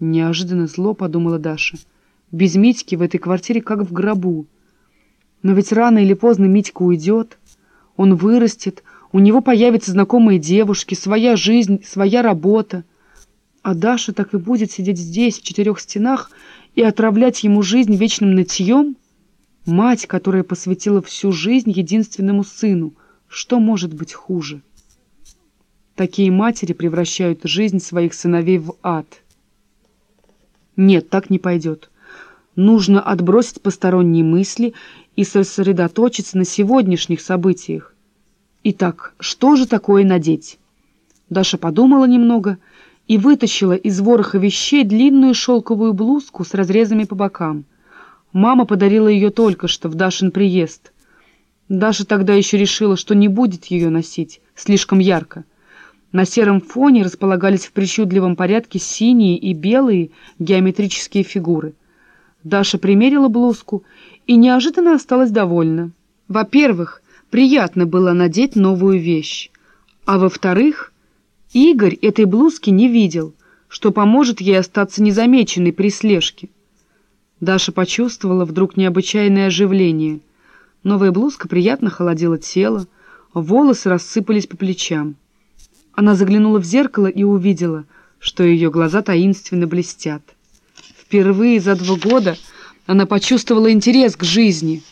Неожиданно зло подумала Даша. Без Митьки в этой квартире как в гробу. Но ведь рано или поздно Митька уйдет. Он вырастет, у него появятся знакомые девушки, своя жизнь, своя работа. А Даша так и будет сидеть здесь, в четырех стенах, и отравлять ему жизнь вечным нытьем? Мать, которая посвятила всю жизнь единственному сыну. Что может быть хуже? Такие матери превращают жизнь своих сыновей в ад. Нет, так не пойдет. Нужно отбросить посторонние мысли и сосредоточиться на сегодняшних событиях. Итак, что же такое надеть? Даша подумала немного и вытащила из вороха вещей длинную шелковую блузку с разрезами по бокам. Мама подарила ее только что, в Дашин приезд. Даша тогда еще решила, что не будет ее носить, слишком ярко. На сером фоне располагались в причудливом порядке синие и белые геометрические фигуры. Даша примерила блузку и неожиданно осталась довольна. Во-первых, приятно было надеть новую вещь. А во-вторых, Игорь этой блузки не видел, что поможет ей остаться незамеченной при слежке. Даша почувствовала вдруг необычайное оживление. Новая блузка приятно холодила тело, волосы рассыпались по плечам. Она заглянула в зеркало и увидела, что ее глаза таинственно блестят. Впервые за два года она почувствовала интерес к жизни.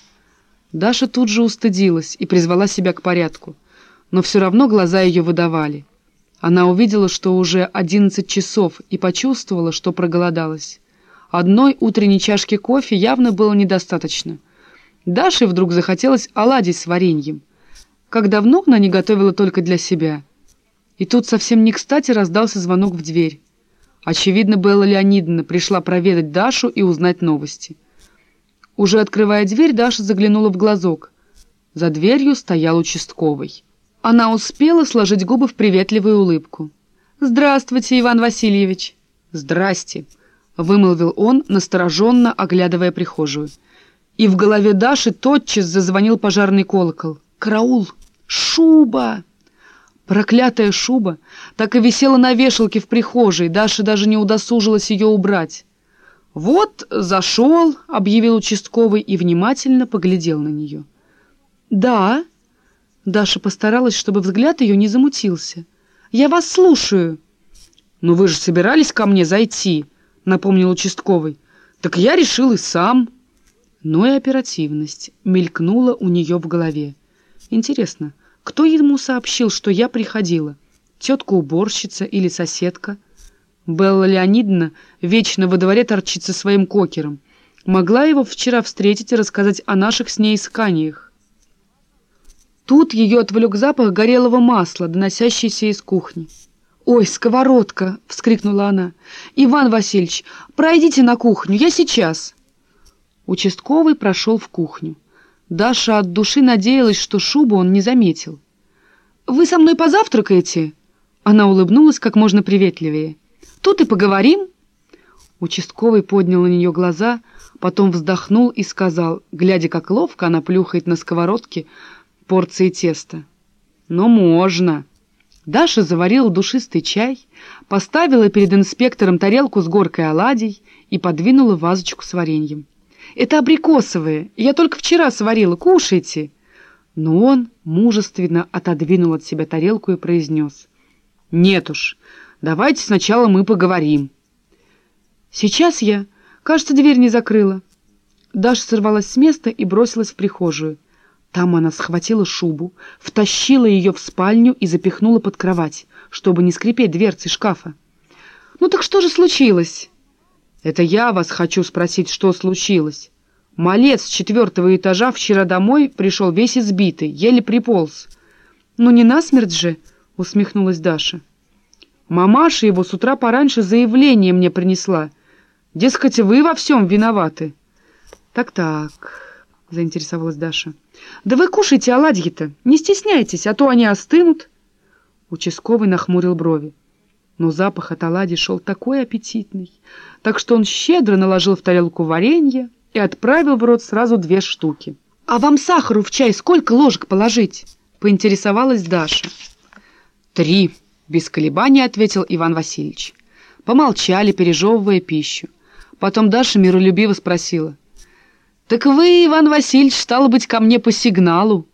Даша тут же устыдилась и призвала себя к порядку, но все равно глаза ее выдавали. Она увидела, что уже одиннадцать часов, и почувствовала, что проголодалась. Одной утренней чашки кофе явно было недостаточно. Даше вдруг захотелось оладий с вареньем. Как давно она не готовила только для себя. И тут совсем не кстати раздался звонок в дверь. Очевидно, Белла Леонидовна пришла проведать Дашу и узнать новости. Уже открывая дверь, Даша заглянула в глазок. За дверью стоял участковый. Она успела сложить губы в приветливую улыбку. «Здравствуйте, Иван Васильевич!» «Здрасте!» вымолвил он, настороженно оглядывая прихожую. И в голове Даши тотчас зазвонил пожарный колокол. «Караул! Шуба!» Проклятая шуба так и висела на вешалке в прихожей, Даша даже не удосужилась ее убрать. «Вот, зашел», — объявил участковый и внимательно поглядел на нее. «Да», — Даша постаралась, чтобы взгляд ее не замутился. «Я вас слушаю». «Ну вы же собирались ко мне зайти», напомнил участковый. «Так я решил и сам». Но и оперативность мелькнула у нее в голове. «Интересно, кто ему сообщил, что я приходила? Тетка-уборщица или соседка?» Белла Леонидовна вечно во дворе торчит со своим кокером. Могла его вчера встретить и рассказать о наших с ней исканиях. Тут ее отвлек запах горелого масла, доносящийся из кухни. «Ой, сковородка!» — вскрикнула она. «Иван Васильевич, пройдите на кухню, я сейчас!» Участковый прошел в кухню. Даша от души надеялась, что шубу он не заметил. «Вы со мной позавтракаете?» Она улыбнулась как можно приветливее. «Тут и поговорим!» Участковый поднял на нее глаза, потом вздохнул и сказал, глядя, как ловко она плюхает на сковородке порции теста. «Но можно!» Даша заварила душистый чай, поставила перед инспектором тарелку с горкой оладий и подвинула вазочку с вареньем. «Это абрикосовые, я только вчера сварила, кушайте!» Но он мужественно отодвинул от себя тарелку и произнес. «Нет уж, давайте сначала мы поговорим». «Сейчас я. Кажется, дверь не закрыла». Даша сорвалась с места и бросилась в прихожую. Там она схватила шубу, втащила ее в спальню и запихнула под кровать, чтобы не скрипеть дверцы шкафа. «Ну так что же случилось?» «Это я вас хочу спросить, что случилось. Малец с четвертого этажа вчера домой пришел весь избитый, еле приполз». «Ну не насмерть же!» — усмехнулась Даша. «Мамаша его с утра пораньше заявление мне принесла. Дескать, вы во всем виноваты». «Так-так...» — заинтересовалась Даша. «Да вы кушайте оладьи-то, не стесняйтесь, а то они остынут». Участковый нахмурил брови. Но запах от оладий шел такой аппетитный, так что он щедро наложил в тарелку варенье и отправил в рот сразу две штуки. «А вам сахару в чай сколько ложек положить?» — поинтересовалась Даша. «Три», — без колебаний ответил Иван Васильевич. Помолчали, пережевывая пищу. Потом Даша миролюбиво спросила. «Так вы, Иван Васильевич, стало быть, ко мне по сигналу?»